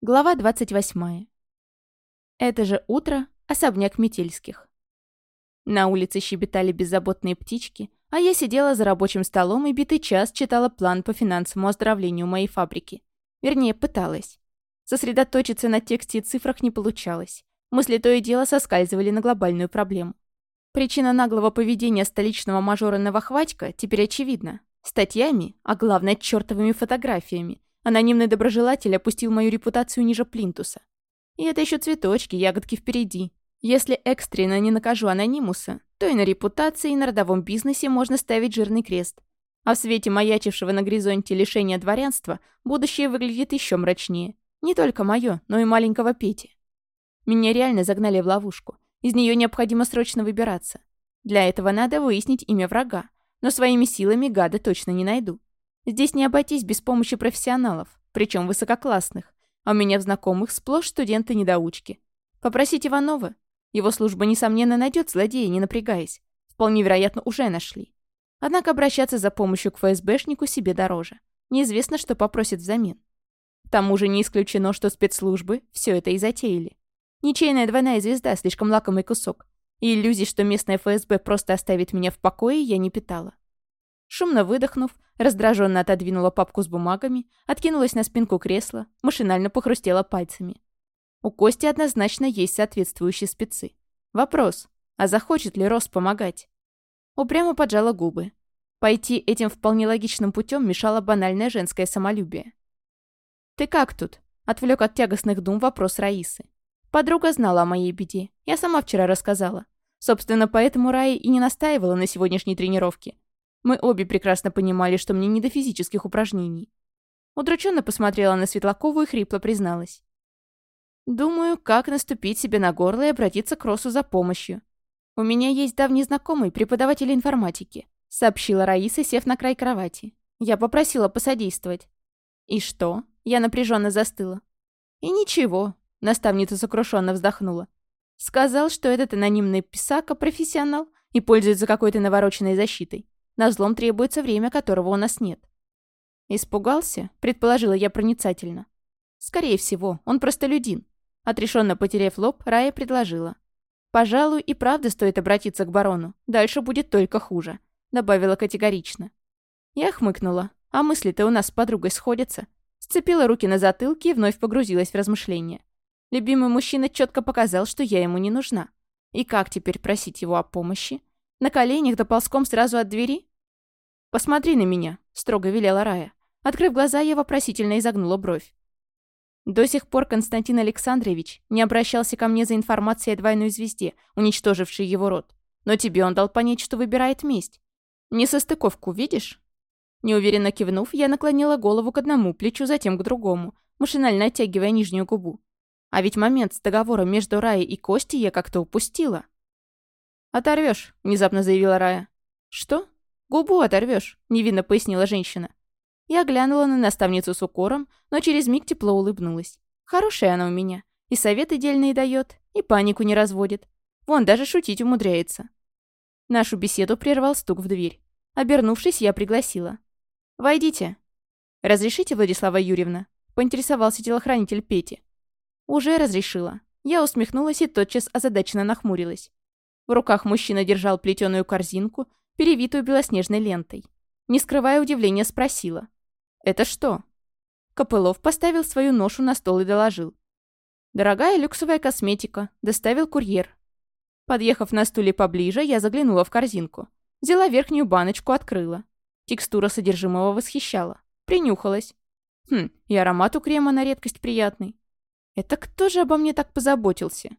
Глава 28. Это же утро, особняк Метельских. На улице щебетали беззаботные птички, а я сидела за рабочим столом и битый час читала план по финансовому оздоровлению моей фабрики. Вернее, пыталась. Сосредоточиться на тексте и цифрах не получалось. Мысли то и дело соскальзывали на глобальную проблему. Причина наглого поведения столичного мажора Новохватька теперь очевидна. Статьями, а главное, чертовыми фотографиями – Анонимный доброжелатель опустил мою репутацию ниже плинтуса. И это еще цветочки, ягодки впереди. Если экстренно не накажу анонимуса, то и на репутации, и на родовом бизнесе можно ставить жирный крест. А в свете маячившего на горизонте лишения дворянства будущее выглядит еще мрачнее. Не только мое, но и маленького Пети. Меня реально загнали в ловушку. Из нее необходимо срочно выбираться. Для этого надо выяснить имя врага. Но своими силами гада точно не найду. Здесь не обойтись без помощи профессионалов, причем высококлассных, а у меня в знакомых сплошь студенты-недоучки. Попросить Иванова. Его служба, несомненно, найдет злодея, не напрягаясь. Вполне вероятно, уже нашли. Однако обращаться за помощью к ФСБшнику себе дороже. Неизвестно, что попросит взамен. К тому же не исключено, что спецслужбы все это и затеяли. Ничейная двойная звезда – слишком лакомый кусок. И иллюзий, что местная ФСБ просто оставит меня в покое, я не питала. Шумно выдохнув, раздраженно отодвинула папку с бумагами, откинулась на спинку кресла, машинально похрустела пальцами. У Кости однозначно есть соответствующие спецы. Вопрос, а захочет ли Рос помогать? Упрямо поджала губы. Пойти этим вполне логичным путем мешало банальное женское самолюбие. «Ты как тут?» — отвлек от тягостных дум вопрос Раисы. Подруга знала о моей беде. Я сама вчера рассказала. Собственно, поэтому Раи и не настаивала на сегодняшней тренировке. Мы обе прекрасно понимали, что мне не до физических упражнений. Удрученно посмотрела на Светлакову и хрипло призналась. «Думаю, как наступить себе на горло и обратиться к Росу за помощью. У меня есть давний знакомый, преподаватель информатики», сообщила Раиса, сев на край кровати. Я попросила посодействовать. «И что?» Я напряженно застыла. «И ничего», — наставница сокрушенно вздохнула. «Сказал, что этот анонимный писака профессионал и пользуется какой-то навороченной защитой. На взлом требуется время, которого у нас нет. Испугался? Предположила я проницательно. Скорее всего, он простолюдин. Отрешенно потеряв лоб, Рая предложила. «Пожалуй, и правда стоит обратиться к барону. Дальше будет только хуже», — добавила категорично. Я хмыкнула. А мысли-то у нас с подругой сходятся. Сцепила руки на затылке и вновь погрузилась в размышления. Любимый мужчина четко показал, что я ему не нужна. И как теперь просить его о помощи? На коленях да ползком сразу от двери? «Посмотри на меня», — строго велела Рая. Открыв глаза, я вопросительно изогнула бровь. До сих пор Константин Александрович не обращался ко мне за информацией о двойной звезде, уничтожившей его род. Но тебе он дал понять, что выбирает месть. Не состыковку видишь? Неуверенно кивнув, я наклонила голову к одному плечу, затем к другому, машинально оттягивая нижнюю губу. А ведь момент с договором между Раей и Костей я как-то упустила. «Оторвешь», — внезапно заявила Рая. «Что?» «Губу оторвешь», — невинно пояснила женщина. Я глянула на наставницу с укором, но через миг тепло улыбнулась. Хорошая она у меня. И советы дельные дает, и панику не разводит. Вон, даже шутить умудряется. Нашу беседу прервал стук в дверь. Обернувшись, я пригласила. «Войдите». «Разрешите, Владислава Юрьевна?» — поинтересовался телохранитель Пети. «Уже разрешила». Я усмехнулась и тотчас озадаченно нахмурилась. В руках мужчина держал плетеную корзинку, перевитую белоснежной лентой. Не скрывая удивления, спросила. «Это что?» Копылов поставил свою ношу на стол и доложил. «Дорогая люксовая косметика. Доставил курьер». Подъехав на стуле поближе, я заглянула в корзинку. Взяла верхнюю баночку, открыла. Текстура содержимого восхищала. Принюхалась. Хм, и аромат у крема на редкость приятный. Это кто же обо мне так позаботился?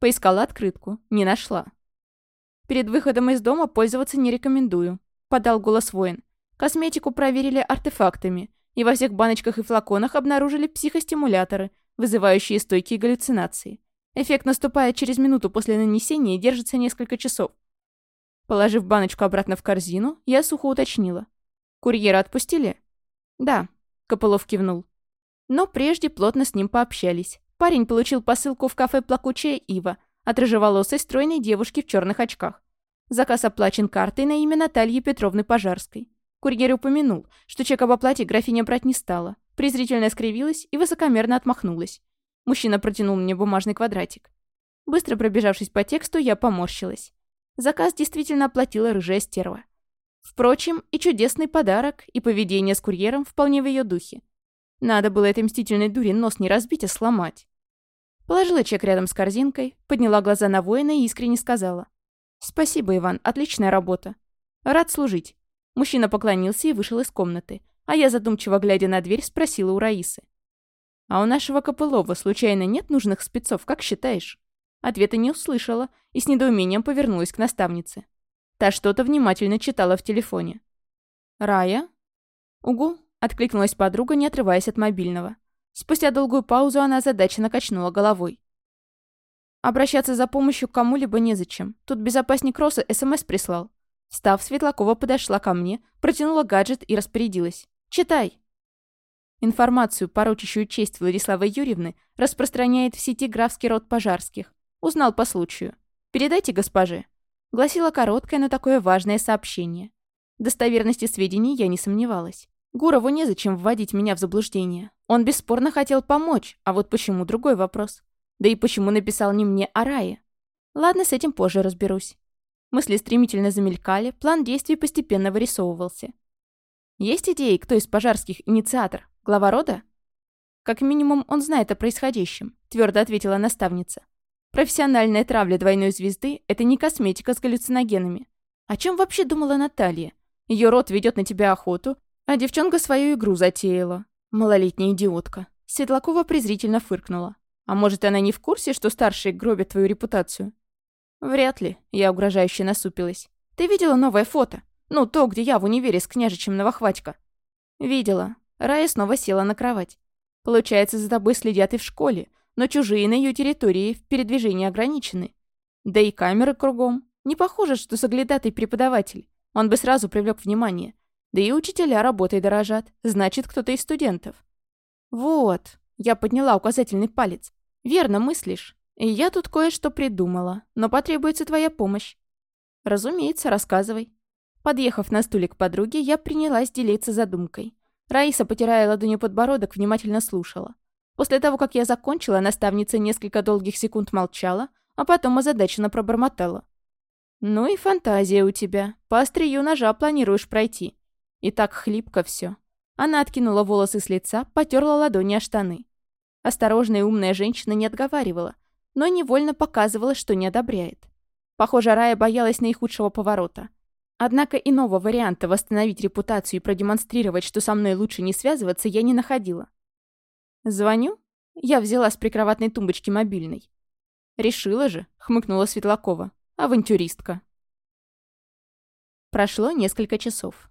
Поискала открытку. Не нашла. Перед выходом из дома пользоваться не рекомендую», — подал голос воин. Косметику проверили артефактами, и во всех баночках и флаконах обнаружили психостимуляторы, вызывающие стойкие галлюцинации. Эффект наступает через минуту после нанесения и держится несколько часов. Положив баночку обратно в корзину, я сухо уточнила. «Курьера отпустили?» «Да», — Копылов кивнул. Но прежде плотно с ним пообщались. Парень получил посылку в кафе «Плакучая Ива», от рыжеволосой стройной девушки в черных очках. Заказ оплачен картой на имя Натальи Петровны Пожарской. Курьер упомянул, что чек об оплате графиня брать не стала, презрительно скривилась и высокомерно отмахнулась. Мужчина протянул мне бумажный квадратик. Быстро пробежавшись по тексту, я поморщилась. Заказ действительно оплатила рыжая стерва. Впрочем, и чудесный подарок, и поведение с курьером вполне в ее духе. Надо было этой мстительной дуре нос не разбить, а сломать. Положила чек рядом с корзинкой, подняла глаза на воина и искренне сказала. «Спасибо, Иван, отличная работа. Рад служить». Мужчина поклонился и вышел из комнаты, а я, задумчиво глядя на дверь, спросила у Раисы. «А у нашего Копылова случайно нет нужных спецов, как считаешь?» Ответа не услышала и с недоумением повернулась к наставнице. Та что-то внимательно читала в телефоне. «Рая?» «Угу», — откликнулась подруга, не отрываясь от мобильного. Спустя долгую паузу она задаченно качнула головой. Обращаться за помощью к кому-либо незачем. Тут безопасник Роса СМС прислал. Став, Светлакова подошла ко мне, протянула гаджет и распорядилась. «Читай». Информацию, порочащую честь Владиславы Юрьевны, распространяет в сети графский род пожарских. Узнал по случаю. «Передайте госпоже». Гласило короткое, но такое важное сообщение. Достоверности сведений я не сомневалась. Гурову незачем вводить меня в заблуждение. Он бесспорно хотел помочь, а вот почему другой вопрос. Да и почему написал не мне, а Рае? Ладно, с этим позже разберусь. Мысли стремительно замелькали, план действий постепенно вырисовывался. Есть идеи, кто из пожарских инициатор? Глава рода? Как минимум, он знает о происходящем, твердо ответила наставница. Профессиональная травля двойной звезды – это не косметика с галлюциногенами. О чем вообще думала Наталья? Ее род ведет на тебя охоту, а девчонка свою игру затеяла. Малолетняя идиотка. Светлакова презрительно фыркнула. А может, она не в курсе, что старшие гробят твою репутацию? Вряд ли, я угрожающе насупилась. Ты видела новое фото? Ну, то, где я в универе с княжичем Новохватько. Видела. Рая снова села на кровать. Получается, за тобой следят и в школе, но чужие на ее территории в передвижении ограничены. Да и камеры кругом. Не похоже, что соглядатый преподаватель. Он бы сразу привлек внимание. Да и учителя работой дорожат. Значит, кто-то из студентов. Вот. Я подняла указательный палец. Верно мыслишь. И я тут кое-что придумала, но потребуется твоя помощь. Разумеется, рассказывай. Подъехав на стуле к подруге, я принялась делиться задумкой. Раиса, потирая ладонью подбородок, внимательно слушала. После того, как я закончила, наставница несколько долгих секунд молчала, а потом озадаченно пробормотала. «Ну и фантазия у тебя. По острию ножа планируешь пройти. И так хлипко все. Она откинула волосы с лица, потерла ладони о штаны. Осторожная и умная женщина не отговаривала, но невольно показывала, что не одобряет. Похоже, Рая боялась наихудшего поворота. Однако иного варианта восстановить репутацию и продемонстрировать, что со мной лучше не связываться, я не находила. «Звоню?» Я взяла с прикроватной тумбочки мобильный. «Решила же», — хмыкнула Светлакова. «Авантюристка». Прошло несколько часов.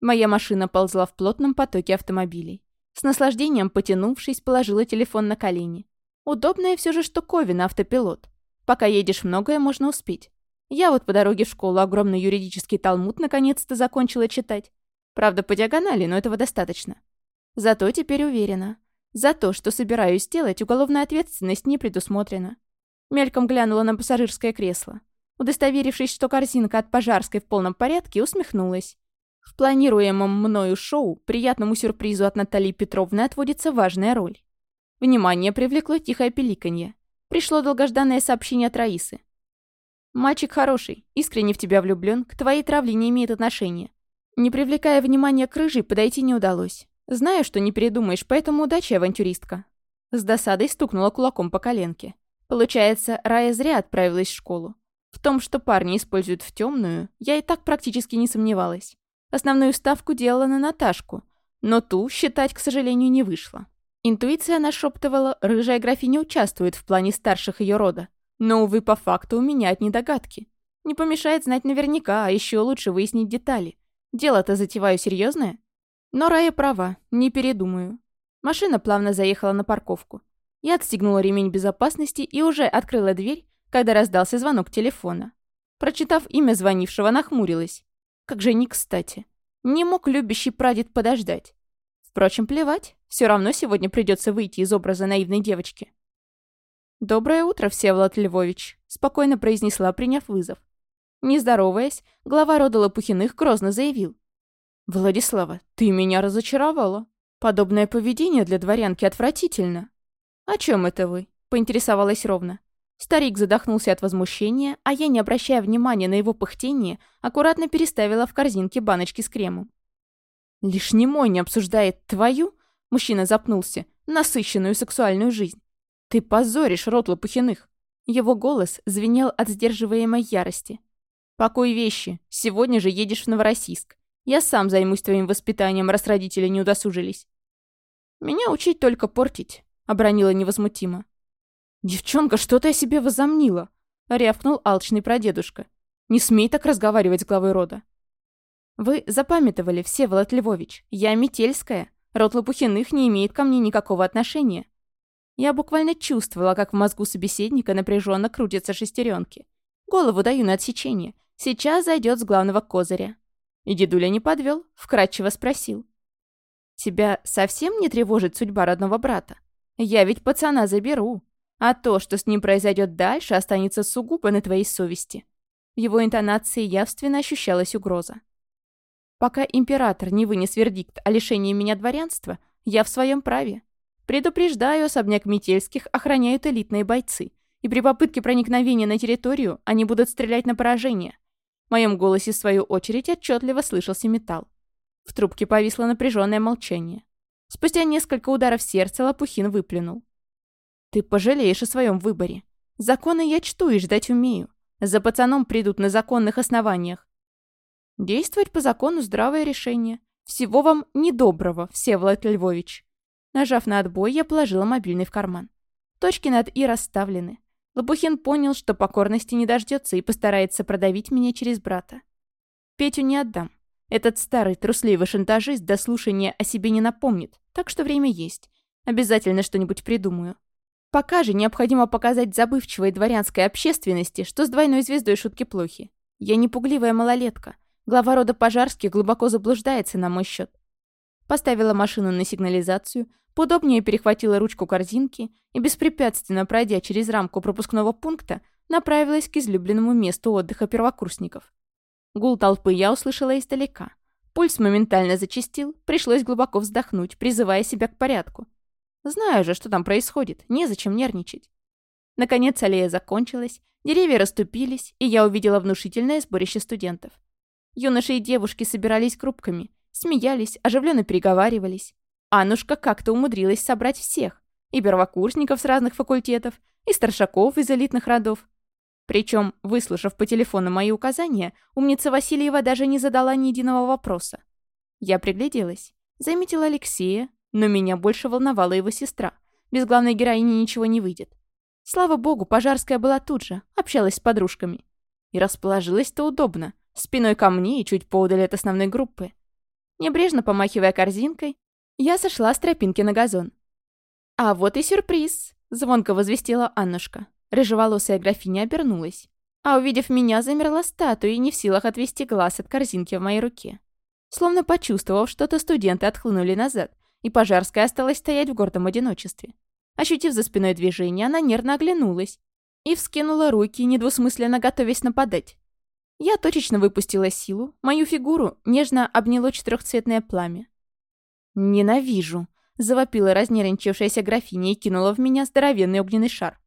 Моя машина ползла в плотном потоке автомобилей. С наслаждением потянувшись, положила телефон на колени. Удобная все же штуковина автопилот. Пока едешь многое, можно успеть. Я вот по дороге в школу огромный юридический талмуд наконец-то закончила читать. Правда, по диагонали, но этого достаточно. Зато теперь уверена. За то, что собираюсь сделать, уголовная ответственность не предусмотрена. Мельком глянула на пассажирское кресло. Удостоверившись, что корзинка от пожарской в полном порядке, усмехнулась. В планируемом мною шоу приятному сюрпризу от Натальи Петровны отводится важная роль. Внимание привлекло тихое пеликанье. Пришло долгожданное сообщение от Раисы. «Мальчик хороший, искренне в тебя влюблен, к твоей травле не имеет отношения. Не привлекая внимания к рыжей, подойти не удалось. Знаю, что не передумаешь, поэтому удачи, авантюристка». С досадой стукнула кулаком по коленке. Получается, Рая зря отправилась в школу. В том, что парни используют в темную, я и так практически не сомневалась. Основную ставку делала на Наташку, но ту считать, к сожалению, не вышло. Интуиция нашептывала, рыжая графиня участвует в плане старших ее рода. Но, увы, по факту у меня одни догадки. Не помешает знать наверняка, а еще лучше выяснить детали. Дело-то затеваю серьезное. Но Рая права, не передумаю. Машина плавно заехала на парковку. Я отстегнула ремень безопасности и уже открыла дверь, когда раздался звонок телефона. Прочитав имя звонившего, нахмурилась. Как же не кстати. Не мог любящий прадед подождать. Впрочем, плевать. Все равно сегодня придется выйти из образа наивной девочки. «Доброе утро, Всеволод Львович», — спокойно произнесла, приняв вызов. Не здороваясь, глава рода Лопухиных грозно заявил. «Владислава, ты меня разочаровала. Подобное поведение для дворянки отвратительно. «О чем это вы?» — поинтересовалась ровно. Старик задохнулся от возмущения, а я, не обращая внимания на его пыхтение, аккуратно переставила в корзинке баночки с кремом. «Лишь немой не обсуждает твою?» — мужчина запнулся. «Насыщенную сексуальную жизнь. Ты позоришь род Лопухиных». Его голос звенел от сдерживаемой ярости. «Пакуй вещи. Сегодня же едешь в Новороссийск. Я сам займусь твоим воспитанием, раз родители не удосужились». «Меня учить только портить», — обронила невозмутимо. «Девчонка, что ты о себе возомнила?» — рявкнул алчный прадедушка. «Не смей так разговаривать с главой рода». «Вы запамятовали, Всеволод Львович. Я Метельская. Род Лопухиных не имеет ко мне никакого отношения». Я буквально чувствовала, как в мозгу собеседника напряженно крутятся шестеренки. Голову даю на отсечение. Сейчас зайдет с главного козыря. И дедуля не подвел, вкратчиво спросил. «Тебя совсем не тревожит судьба родного брата? Я ведь пацана заберу. А то, что с ним произойдет дальше, останется сугубо на твоей совести. В его интонации явственно ощущалась угроза. Пока император не вынес вердикт о лишении меня дворянства, я в своем праве. Предупреждаю, особняк Метельских охраняют элитные бойцы, и при попытке проникновения на территорию они будут стрелять на поражение. В моем голосе, в свою очередь, отчетливо слышался металл. В трубке повисло напряженное молчание. Спустя несколько ударов сердца Лопухин выплюнул. Ты пожалеешь о своем выборе. Законы я чту и ждать умею. За пацаном придут на законных основаниях. Действовать по закону – здравое решение. Всего вам недоброго, Всеволод Львович. Нажав на отбой, я положила мобильный в карман. Точки над «и» расставлены. Лопухин понял, что покорности не дождется и постарается продавить меня через брата. Петю не отдам. Этот старый трусливый шантажист до слушания о себе не напомнит, так что время есть. Обязательно что-нибудь придумаю. Пока же необходимо показать забывчивой дворянской общественности, что с двойной звездой шутки плохи. Я не пугливая малолетка. Глава рода Пожарских глубоко заблуждается на мой счет. Поставила машину на сигнализацию, поудобнее перехватила ручку корзинки и, беспрепятственно пройдя через рамку пропускного пункта, направилась к излюбленному месту отдыха первокурсников. Гул толпы я услышала издалека. Пульс моментально зачастил, пришлось глубоко вздохнуть, призывая себя к порядку. Знаю же, что там происходит, незачем нервничать. Наконец аллея закончилась, деревья расступились, и я увидела внушительное сборище студентов. Юноши и девушки собирались группками, смеялись, оживленно переговаривались. Аннушка как-то умудрилась собрать всех, и первокурсников с разных факультетов, и старшаков из элитных родов. Причем, выслушав по телефону мои указания, умница Васильева даже не задала ни единого вопроса. Я пригляделась, заметила Алексея, но меня больше волновала его сестра. Без главной героини ничего не выйдет. Слава богу, Пожарская была тут же, общалась с подружками. И расположилась-то удобно, спиной ко мне и чуть поудаль от основной группы. Небрежно помахивая корзинкой, я сошла с тропинки на газон. «А вот и сюрприз!» — звонко возвестила Аннушка. Рыжеволосая графиня обернулась. А увидев меня, замерла статуей, не в силах отвести глаз от корзинки в моей руке. Словно почувствовав что-то, студенты отхлынули назад, и Пожарская осталась стоять в гордом одиночестве. Ощутив за спиной движение, она нервно оглянулась и вскинула руки, недвусмысленно готовясь нападать. Я точечно выпустила силу, мою фигуру нежно обняло четырехцветное пламя. «Ненавижу!» — завопила разнервничавшаяся графиня и кинула в меня здоровенный огненный шар.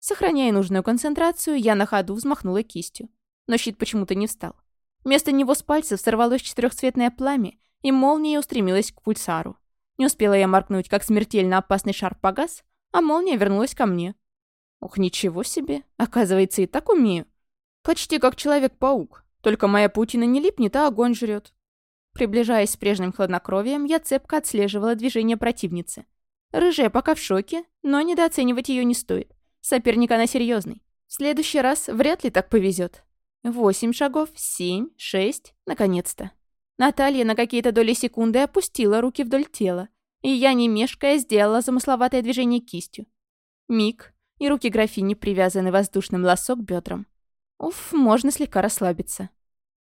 Сохраняя нужную концентрацию, я на ходу взмахнула кистью. Но щит почему-то не встал. Вместо него с пальцев сорвалось четырехцветное пламя, и молния устремилась к пульсару. Не успела я моркнуть, как смертельно опасный шар погас, а молния вернулась ко мне. Ух, ничего себе. Оказывается, и так умею. Почти как Человек-паук. Только моя паутина не липнет, а огонь жрет. Приближаясь с прежним хладнокровием, я цепко отслеживала движение противницы. Рыжая пока в шоке, но недооценивать ее не стоит. Соперник она серьезный. В следующий раз вряд ли так повезет. Восемь шагов, семь, шесть, наконец-то. Наталья на какие-то доли секунды опустила руки вдоль тела, и я, не мешкая, сделала замысловатое движение кистью. Миг, и руки графини привязаны воздушным лосо к бедрам. Уф, можно слегка расслабиться.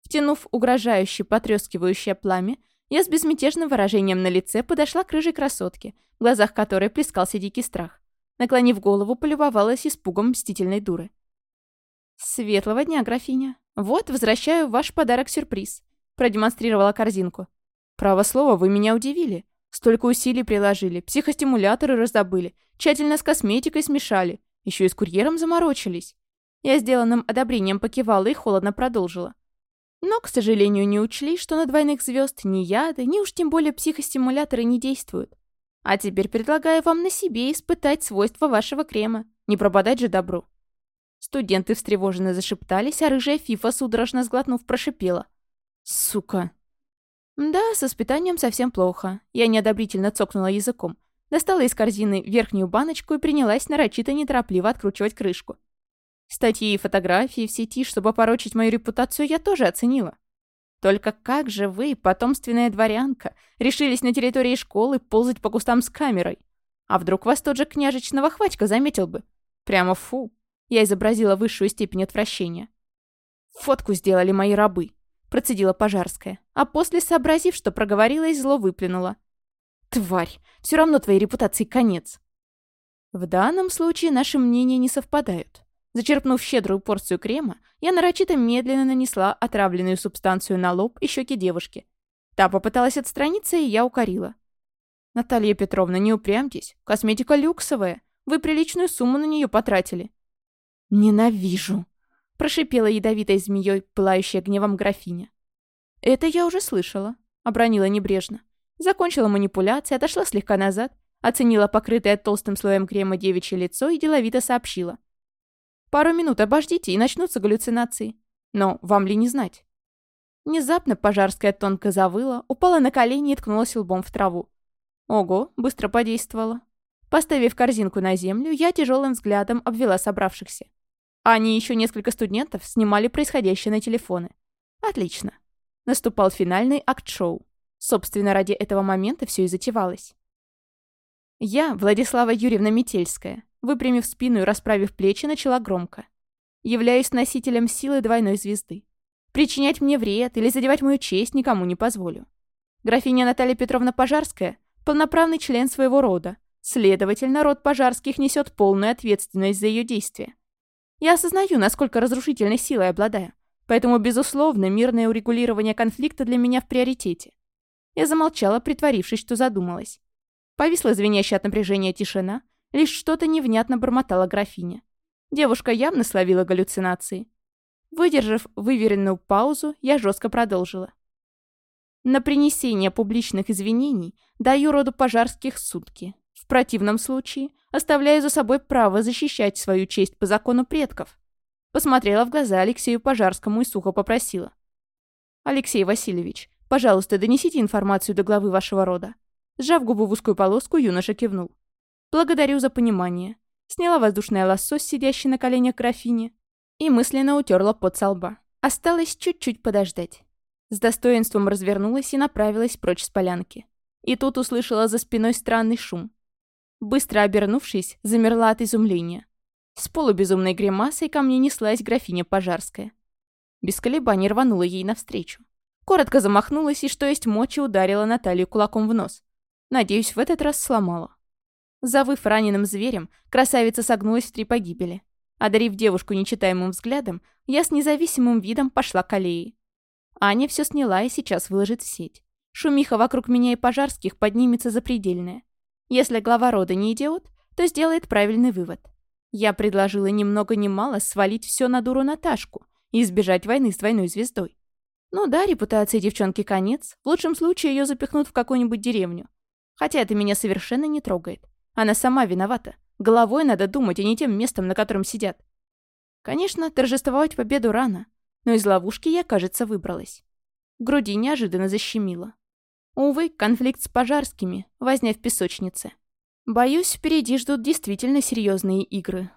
Втянув угрожающее, потрескивающее пламя, я с безмятежным выражением на лице подошла к рыжей красотке, в глазах которой плескался дикий страх. Наклонив голову, полюбовалась испугом мстительной дуры. «Светлого дня, графиня. Вот, возвращаю ваш подарок-сюрприз продемонстрировала корзинку. «Право слово, вы меня удивили. Столько усилий приложили, психостимуляторы раздобыли, тщательно с косметикой смешали, еще и с курьером заморочились. Я сделанным одобрением покивала и холодно продолжила. Но, к сожалению, не учли, что на двойных звезд ни яды, ни уж тем более психостимуляторы не действуют. А теперь предлагаю вам на себе испытать свойства вашего крема. Не пропадать же добру. Студенты встревоженно зашептались, а рыжая фифа, судорожно сглотнув, прошипела. «Сука!» Да, с воспитанием совсем плохо. Я неодобрительно цокнула языком. Достала из корзины верхнюю баночку и принялась нарочито неторопливо откручивать крышку. Статьи и фотографии в сети, чтобы порочить мою репутацию, я тоже оценила. Только как же вы, потомственная дворянка, решились на территории школы ползать по кустам с камерой? А вдруг вас тот же княжич Новохвачка заметил бы? Прямо фу. Я изобразила высшую степень отвращения. Фотку сделали мои рабы процедила Пожарская, а после, сообразив, что проговорилась, зло выплюнула. «Тварь! Все равно твоей репутации конец!» В данном случае наши мнения не совпадают. Зачерпнув щедрую порцию крема, я нарочито медленно нанесла отравленную субстанцию на лоб и щеки девушки. Та попыталась отстраниться, и я укорила. «Наталья Петровна, не упрямьтесь. Косметика люксовая. Вы приличную сумму на нее потратили». «Ненавижу!» Прошипела ядовитой змеей, пылающая гневом графиня. «Это я уже слышала», — обронила небрежно. Закончила манипуляции, отошла слегка назад, оценила покрытое толстым слоем крема девичье лицо и деловито сообщила. «Пару минут обождите, и начнутся галлюцинации. Но вам ли не знать?» Внезапно пожарская тонко завыла, упала на колени и ткнулась лбом в траву. Ого, быстро подействовала. Поставив корзинку на землю, я тяжелым взглядом обвела собравшихся. Они и еще несколько студентов снимали происходящее на телефоны. Отлично. Наступал финальный акт шоу. Собственно, ради этого момента все и затевалось. Я, Владислава Юрьевна Метельская, выпрямив спину и расправив плечи, начала громко. Являюсь носителем силы двойной звезды. Причинять мне вред или задевать мою честь никому не позволю. Графиня Наталья Петровна Пожарская – полноправный член своего рода. Следовательно, род Пожарских несет полную ответственность за ее действия. Я осознаю, насколько разрушительной силой обладаю. Поэтому, безусловно, мирное урегулирование конфликта для меня в приоритете. Я замолчала, притворившись, что задумалась. Повисла звенящая от напряжения тишина, лишь что-то невнятно бормотала графиня. Девушка явно словила галлюцинации. Выдержав выверенную паузу, я жестко продолжила. На принесение публичных извинений даю роду пожарских сутки. В противном случае оставляю за собой право защищать свою честь по закону предков. Посмотрела в глаза Алексею Пожарскому и сухо попросила. «Алексей Васильевич, пожалуйста, донесите информацию до главы вашего рода». Сжав губу в узкую полоску, юноша кивнул. «Благодарю за понимание». Сняла воздушное лассо, сидящее на коленях графини, и мысленно утерла под со лба. Осталось чуть-чуть подождать. С достоинством развернулась и направилась прочь с полянки. И тут услышала за спиной странный шум. Быстро обернувшись, замерла от изумления. С полубезумной гримасой ко мне неслась графиня Пожарская. Без колебаний рванула ей навстречу. Коротко замахнулась и, что есть мочи, ударила Наталью кулаком в нос. Надеюсь, в этот раз сломала. Завыв раненым зверем, красавица согнулась в три погибели. Одарив девушку нечитаемым взглядом, я с независимым видом пошла к аллее. Аня все сняла и сейчас выложит в сеть. Шумиха вокруг меня и пожарских поднимется запредельная. Если глава рода не идиот, то сделает правильный вывод. Я предложила ни много ни мало свалить все на дуру Наташку и избежать войны с двойной звездой. Ну да, репутация девчонки конец. В лучшем случае ее запихнут в какую-нибудь деревню. Хотя это меня совершенно не трогает. Она сама виновата. Головой надо думать, а не тем местом, на котором сидят. Конечно, торжествовать победу рано, но из ловушки я, кажется, выбралась. В груди неожиданно защемило. Увы, конфликт с пожарскими, возня в песочнице. Боюсь, впереди ждут действительно серьезные игры.